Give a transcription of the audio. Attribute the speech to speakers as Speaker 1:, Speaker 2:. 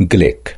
Speaker 1: Glück.